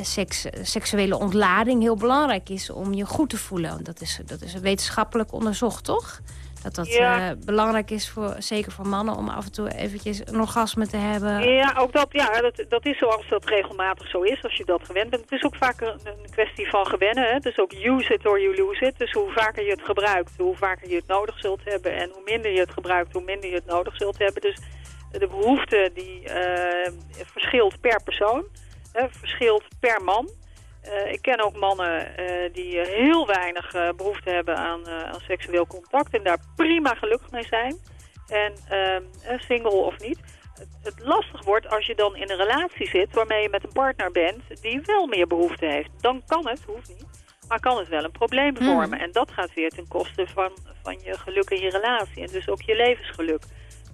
seks, seksuele ontlading heel belangrijk is om je goed te voelen. Dat is, dat is wetenschappelijk onderzocht, toch? Dat dat Ja. eh, belangrijk is, voor, zeker voor mannen, om af en toe eventjes een orgasme te hebben. Ja, ook dat, ja, dat, dat is zoals dat regelmatig zo is, als je dat gewend bent. Het is ook vaak een, een kwestie van gewennen. Hè? Het is ook use it or you lose it. Dus hoe vaker je het gebruikt, hoe vaker je het nodig zult hebben. En hoe minder je het gebruikt, hoe minder je het nodig zult hebben. Dus de behoefte die eh, verschilt per persoon, hè, verschilt per man. Eh, ik ken ook mannen eh, die eh, heel weinig eh, behoefte hebben aan, aan seksueel contact en daar prima gelukkig mee zijn. En ehm, eh, single of niet. Het, het lastig wordt als je dan in een relatie zit waarmee je met een partner bent die wel meer behoefte heeft. Dan kan het, hoeft niet, maar kan het wel een probleem vormen. En dat gaat weer ten koste van, van je geluk in je relatie en dus ook je levensgeluk.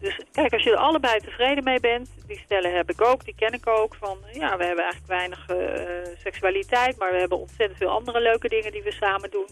Dus kijk, als je er allebei tevreden mee bent, die stellen heb ik ook, die ken ik ook, van ja, we hebben eigenlijk weinig eh, seksualiteit, maar we hebben ontzettend veel andere leuke dingen die we samen doen.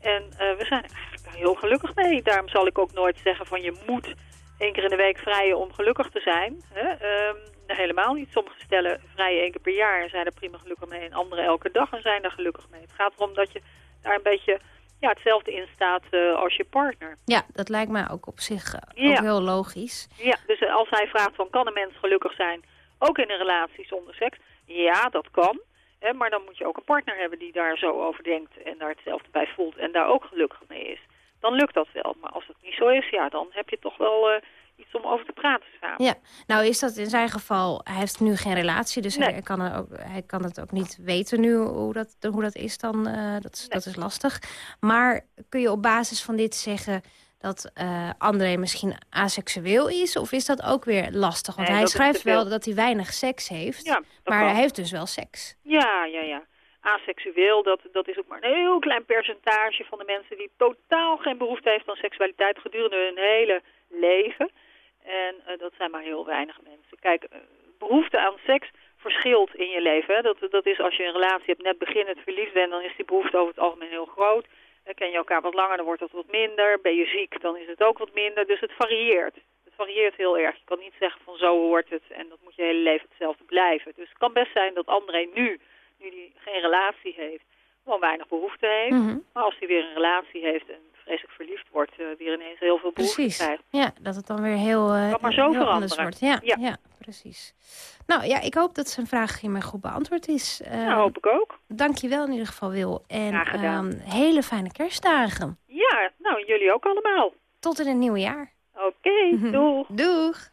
En eh, we zijn eigenlijk heel gelukkig mee. Daarom zal ik ook nooit zeggen van je moet één keer in de week vrijen om gelukkig te zijn. Hè? Ehm, helemaal niet. Sommige stellen vrijen één keer per jaar en zijn er prima gelukkig mee. En andere elke dag en zijn daar gelukkig mee. Het gaat erom dat je daar een beetje ja, hetzelfde in staat eh, als je partner. Ja, dat lijkt mij ook op zich eh, Ja. ook heel logisch. Ja, dus eh, als hij vraagt van kan een mens gelukkig zijn, ook in een relatie zonder seks? Ja, dat kan. Hè, maar dan moet je ook een partner hebben die daar zo over denkt en daar hetzelfde bij voelt en daar ook gelukkig mee is. Dan lukt dat wel. Maar als het niet zo is, ja, dan heb je toch wel iets om over te praten samen. Ja, nou is dat in zijn geval, hij heeft nu geen relatie, dus Nee. hij, kan er ook, hij kan het ook niet weten nu hoe dat, hoe dat is dan. eh, dat, is, dat is lastig. Maar kun je op basis van dit zeggen dat eh, André misschien aseksueel is? Of is dat ook weer lastig? Want Nee, hij schrijft wel dat hij weinig seks heeft, Ja, maar hij heeft dus wel seks. Ja, ja, ja. Aseksueel, dat, dat is ook maar een heel klein percentage van de mensen die totaal geen behoefte heeft aan seksualiteit gedurende hun hele leven. En eh, dat zijn maar heel weinig mensen. Kijk, eh, behoefte aan seks verschilt in je leven. Hè. Dat, dat is als je een relatie hebt, net beginnend verliefd bent, dan is die behoefte over het algemeen heel groot. Ken je elkaar wat langer, dan wordt dat wat minder. Ben je ziek, dan is het ook wat minder. Dus het varieert. Het varieert heel erg. Je kan niet zeggen van zo hoort het en dat moet je hele leven hetzelfde blijven. Dus het kan best zijn dat André nu, nu hij geen relatie heeft, gewoon weinig behoefte heeft. Mhm. Maar als hij weer een relatie heeft en vreselijk verliefd wordt, eh, weer ineens heel veel behoefte krijgt. Ja, dat het dan weer heel, Kan maar zo heel anders wordt. Ja, ja. Ja. precies. Nou ja, ik hoop dat zijn vraag hiermee goed beantwoord is. Eh, Ja, hoop ik ook. Dank je wel in ieder geval, Wil. En ehm, hele fijne kerstdagen. Ja, nou jullie ook allemaal. tot in het nieuwe jaar. Oké, doeg. Doeg.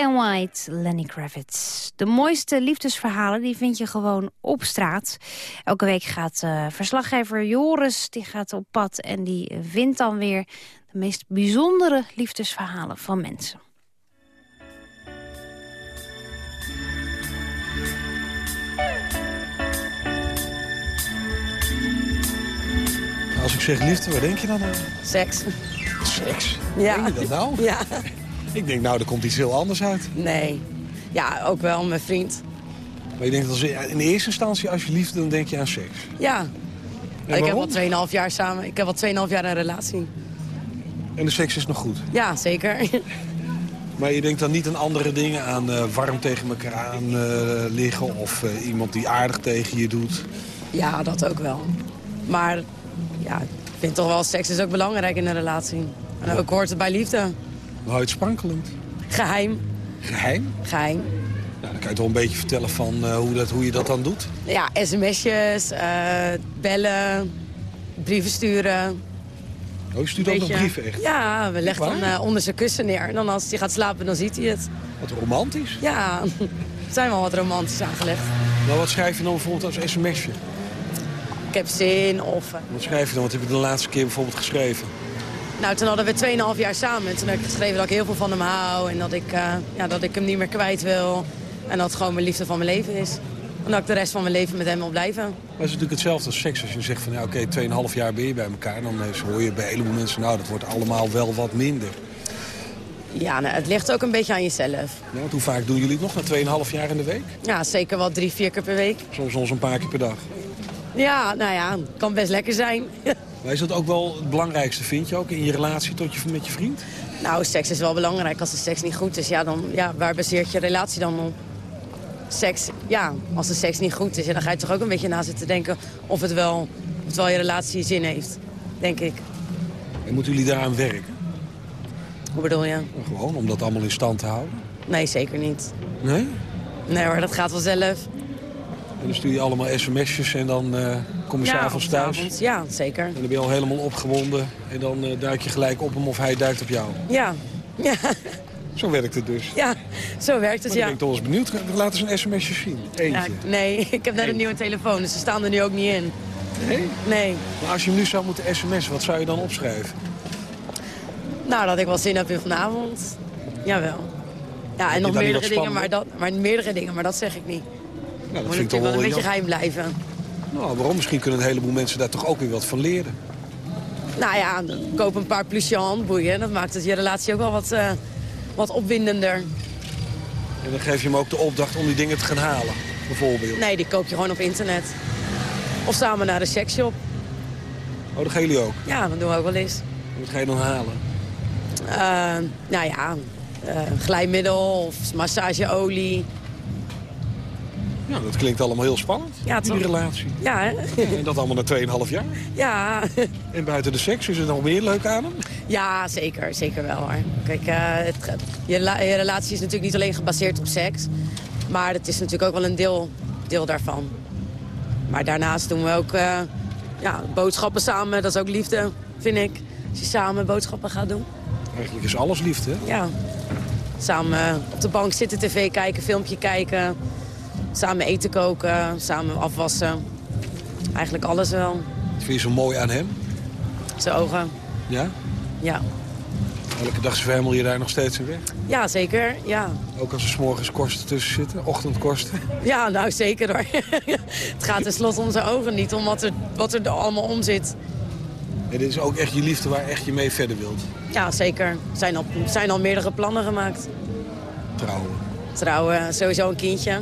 And White, Lenny Kravitz. De mooiste liefdesverhalen die vind je gewoon op straat. Elke week gaat eh, verslaggever Joris die gaat op pad... en die vindt dan weer de meest bijzondere liefdesverhalen van mensen. Als ik zeg liefde, waar denk je dan aan? Seks. Seks? Ja. Denk je dat nou? Ja. Ik denk, nou, er komt iets heel anders uit. Nee. Ja, ook wel mijn vriend. Maar je denkt, als, in de eerste instantie, als je liefde, dan denk je aan seks. Ja. En ik heb al 2,5 jaar samen. Ik heb al 2,5 jaar een relatie. En de seks is nog goed. Ja, zeker. Maar je denkt dan niet aan andere dingen, aan eh, warm tegen elkaar aan eh, liggen... of eh, iemand die aardig tegen je doet. Ja, dat ook wel. Maar ja, ik vind toch wel, seks is ook belangrijk in een relatie. En ook hoort het bij liefde. Sprankelend. Geheim. Geheim? Geheim. Nou, dan kan je toch een beetje vertellen van eh, hoe, dat, hoe je dat dan doet. Ja, sms'jes, eh, bellen, brieven sturen. Oh, je stuurt ook nog brieven echt? Ja, we leggen dan eh, onder zijn kussen neer. En dan als hij gaat slapen, dan ziet hij het. Wat romantisch. Ja, zijn wel wat romantisch aangelegd. Nou, wat schrijf je dan bijvoorbeeld als sms'je? Ik heb zin of... Wat schrijf je dan? Wat heb je de laatste keer bijvoorbeeld geschreven? Nou, toen hadden we 2,5 jaar samen. En toen heb ik geschreven dat ik heel veel van hem hou. En dat ik, eh, ja, dat ik hem niet meer kwijt wil. En dat het gewoon mijn liefde van mijn leven is. En dat ik de rest van mijn leven met hem wil blijven. Maar het is natuurlijk hetzelfde als seks. Als je zegt van ja, oké, 2,5 jaar ben je bij elkaar. Dan eh, hoor je bij een heleboel mensen, nou dat wordt allemaal wel wat minder. Ja, nou, het ligt ook een beetje aan jezelf. Ja, want hoe vaak doen jullie het nog na 2,5 jaar in de week? Ja, zeker wel drie, vier keer per week. Soms ons een paar keer per dag. Ja, nou ja, kan best lekker zijn. Maar is dat ook wel het belangrijkste, vind je ook, in je relatie tot je, met je vriend? nou, seks is wel belangrijk. Als de seks niet goed is, ja, dan, ja, waar baseert je relatie dan op? Seks, ja, als de seks niet goed is, ja, dan ga je toch ook een beetje na zitten denken of het wel, of het wel je relatie zin heeft, denk ik. En moeten jullie daaraan werken? Hoe bedoel je? Nou, gewoon om dat allemaal in stand te houden? Nee, zeker niet. Nee? Nee hoor, dat gaat vanzelf. En dan stuur je allemaal sms'jes en dan eh, kom je Ja, s'avonds thuis. Ja, zeker. En dan ben je al helemaal opgewonden. En dan eh, duik je gelijk op hem of hij duikt op jou. Ja, ja, Zo werkt het dus. ja, zo werkt het, Maar ja. ben ik toch eens benieuwd. Laat eens een sms'je zien. ja. Eentje. Nee, ik heb net een nieuwe telefoon, dus ze staan er nu ook niet in. Nee? Nee. Maar als je hem nu zou moeten sms'en, wat zou je dan opschrijven? Nou, dat ik wel zin heb in vanavond. Jawel. Ja, en nog meerdere dingen, maar, dat, maar meerdere dingen, maar dat zeg ik niet. Nou, dat Moet vind ik toch natuurlijk wel een beetje geheim blijven. Nou, waarom? Misschien kunnen een heleboel mensen daar toch ook weer wat van leren. Nou ja, koop een paar plusje handboeien. Dat maakt het je relatie ook wel wat, eh, wat opwindender. En dan geef je hem ook de opdracht om die dingen te gaan halen, bijvoorbeeld. Nee, die koop je gewoon op internet. Of samen naar de seksshop. Oh, dat gaan jullie ook. Ja, dat doen we ook wel eens. Wat ga je dan halen? Eh, nou ja, eh, glijmiddel of massageolie. Ja, dat klinkt allemaal heel spannend, Ja, die toch? relatie. Ja, hè? En dat allemaal na 2,5 jaar. Ja. En buiten de seks, is er nog meer leuk aan hem? Ja, zeker. Zeker wel hoor. Kijk, eh, het, je, la- je relatie is natuurlijk niet alleen gebaseerd op seks. Maar het is natuurlijk ook wel een deel, deel daarvan. Maar daarnaast doen we ook eh, ja, boodschappen samen. Dat is ook liefde, vind ik. Als je samen boodschappen gaat doen. Eigenlijk is alles liefde, hè? Ja. Samen op de bank zitten, tv kijken, filmpje kijken. Samen eten koken, samen afwassen. Eigenlijk alles wel. Wat vind je zo mooi aan hem? Zijn ogen, Ja? ja. Elke dag zwermel je daar nog steeds in weg? Ja, zeker. Ja, Ook als er 's morgens korsten tussen zitten, ochtendkorsten. Ja, nou zeker hoor. het gaat tenslotte om zijn ogen, niet om wat er, wat er allemaal om zit. En dit is ook echt je liefde waar echt je mee verder wilt. Ja, zeker. Er zijn al, zijn al meerdere plannen gemaakt. Trouwen. Trouwen, sowieso een kindje.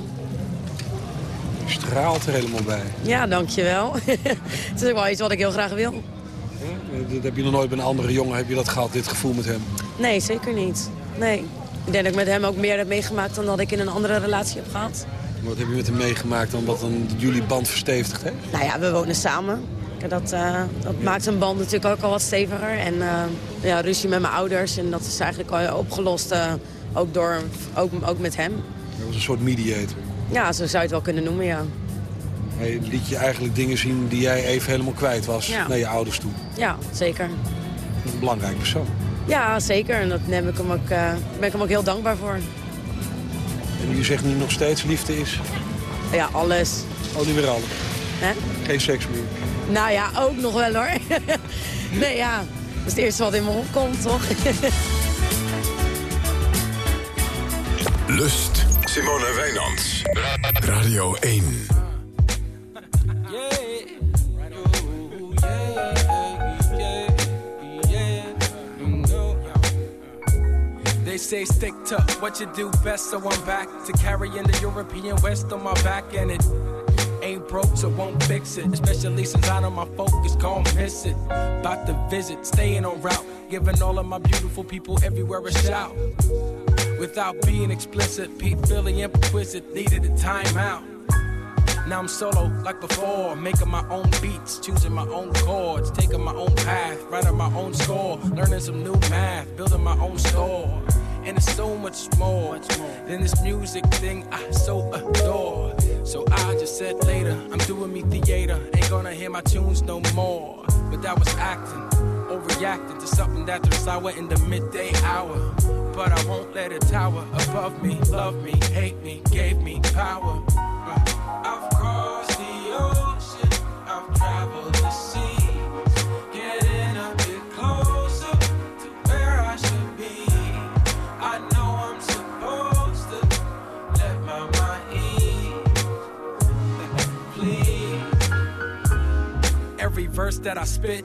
Straalt er helemaal bij. Ja, dankjewel. het is ook wel iets wat ik heel graag wil. Ja? Dat heb je nog nooit bij een andere jongen heb je dat gehad, dit gevoel met hem. Nee, zeker niet. Nee. Ik denk dat ik met hem ook meer heb meegemaakt dan dat ik in een andere relatie heb gehad. Wat heb je met hem meegemaakt dan wat dan jullie band verstevigd heeft? Nou ja, we wonen samen. Dat, eh, dat maakt een band natuurlijk ook al wat steviger. En eh, ja, ruzie met mijn ouders. En dat is eigenlijk al opgelost, eh, ook, door, ook, ook met hem. Hij was een soort mediator. Ja, zo zou je het wel kunnen noemen, ja. Hij liet je eigenlijk dingen zien die jij even helemaal kwijt was Ja. naar je ouders toe. Ja, zeker. Een belangrijk persoon. Ja, zeker. En daar ben ik hem ook, eh, ben ik hem ook heel dankbaar voor. En je zegt nu nog steeds liefde is? Ja, alles. Oh, niet weer alles. Hè? Geen seks meer. Nou ja, ook nog wel hoor. nee, ja. Dat is het eerste wat in me opkomt, toch? Lust. Simone Wijnands. Radio 1. They say stick to what you do best, so I'm back to carrying the European West on my back, and it ain't broke, so won't fix it. Especially since I know my focus, gon' miss it. About to visit, staying on route, giving all of my beautiful people everywhere a shout. Without being explicit, Pete Philly implicit needed a timeout. Now I'm solo like before, making my own beats, choosing my own chords, taking my own path, writing my own score, learning some new math, building my own store. And it's so much more than this music thing I so adore. So I just said later, I'm doing me theater, ain't gonna hear my tunes no more. But that was acting, reacting to something that turns sour in the midday hour. But I won't let it tower above me, love me, hate me, gave me power. Uh, I've crossed the ocean, I've traveled the every verse that I spit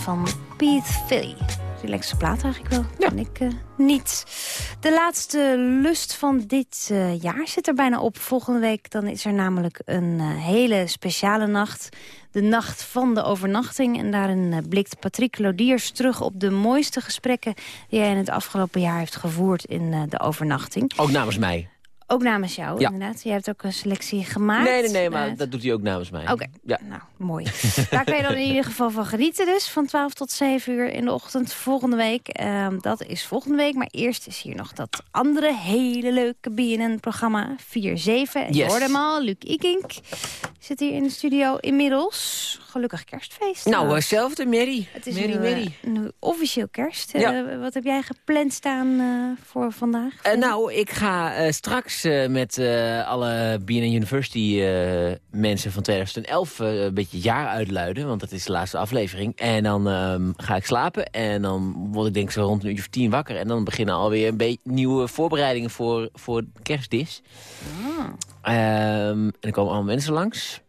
Van Pete Philly. Relaxe plaat eigenlijk wel. Ja. En ik eh, niet. De laatste lust van dit eh, jaar zit er bijna op. Volgende week dan is er namelijk een eh, hele speciale nacht. De nacht van de overnachting. En daarin blikt Patrick Lodiers terug op de mooiste gesprekken... die hij in het afgelopen jaar heeft gevoerd in eh, de overnachting. Ook namens mij. Ook namens jou, Ja. inderdaad. Je hebt ook een selectie gemaakt. Nee, nee, nee, maar dat doet hij ook namens mij. Oké, Ja. nou, mooi. Daar kan je dan in ieder geval van genieten dus. Van 12 tot 7 uur in de ochtend volgende week. Ehm, dat is volgende week. Maar eerst is hier nog dat andere hele leuke BNN-programma. 4-7. En je Yes. hoorde hem al, Luc Ikink. Zit hier in de studio inmiddels. Gelukkig kerstfeest. Nou, hetzelfde, Mary. Het is Mary, nu, eh, Mary. nu officieel kerst. Ja. Eh, wat heb jij gepland staan eh, voor vandaag? Nou, ik ga eh, straks eh, met eh, alle BNN University eh, mensen van 2011 eh, een beetje jaar uitluiden. Want dat is de laatste aflevering. En dan ehm, ga ik slapen. En dan word ik denk ik zo rond een uurtje of tien wakker. En dan beginnen alweer een beetje nieuwe voorbereidingen voor, voor kerstdis. Ehm, en er komen allemaal mensen langs.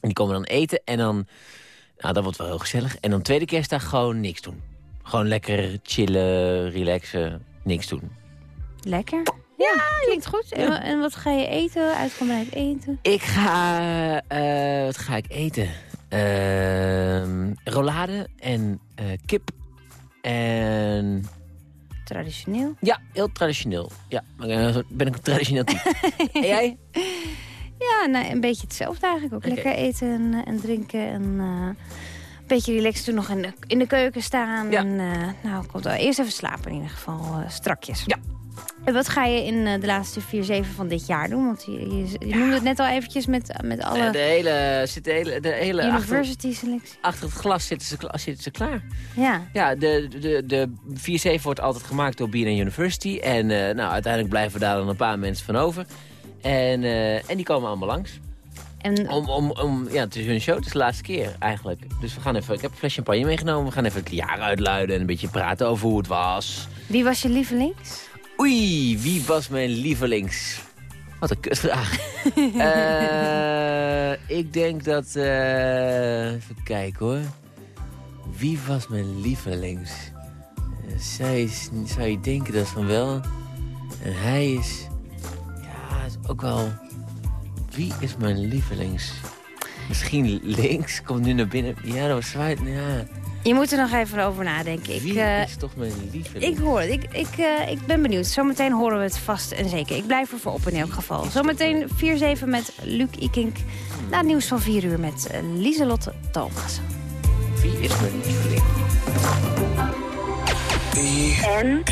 En die komen dan eten. En dan, nou, dat wordt wel heel gezellig. En dan tweede kerstdag gewoon niks doen. Gewoon lekker chillen, relaxen, niks doen. Lekker. Ja, klinkt goed. En, en wat ga je eten? Uitgebreid eten? Ik ga... eh, wat ga ik eten? Ehm rollade en eh, kip. En... Traditioneel? Ja, heel traditioneel. Ja, maar ik ben ik een traditioneel type. en jij? Ja, nou, een beetje hetzelfde eigenlijk ook. Lekker eten en, eh, en drinken en eh, een beetje relaxed doen. Nog in de, in de keuken staan. En, eh, nou, komt wel eerst even slapen in ieder geval, eh, strakjes. Ja. En wat ga je in eh, de laatste 4-7 van dit jaar doen? Want je, je, je noemde het net al eventjes met, met alle Eh, de hele... Zit de hele, de hele achter, university selectie. achter het glas zitten ze, zitten ze klaar. Ja. Ja, de, de, de 4-7 wordt altijd gemaakt door BNN University. En eh, nou, uiteindelijk blijven daar dan een paar mensen van over. En, eh, en die komen allemaal langs. En... Om, om, om, ja, het is hun show, het is de laatste keer eigenlijk. Dus we gaan even, ik heb een fles champagne meegenomen. We gaan even het jaar uitluiden en een beetje praten over hoe het was. Wie was je lievelings? Oei, wie was mijn lievelings? Wat een kutvraag. Eh, ik denk dat... eh, even kijken hoor. Wie was mijn lievelings? Eh, zij is, zou je denken dat van wel. En hij is... Ja, is ook wel... Wie is mijn lievelings? Misschien links, komt nu naar binnen. Ja, dat was zwaar. Ja. Je moet er nog even over nadenken. Ik, Wie eh, is toch mijn lieveling? Ik hoor het. Ik, ik, eh, ik ben benieuwd. Zometeen horen we het vast en zeker. Ik blijf ervoor op in elk geval. Zometeen 4-7 met Luc Ikink. Na het nieuws van 4 uur met eh, Lieselotte Thomas. Wie is mijn lieveling? En?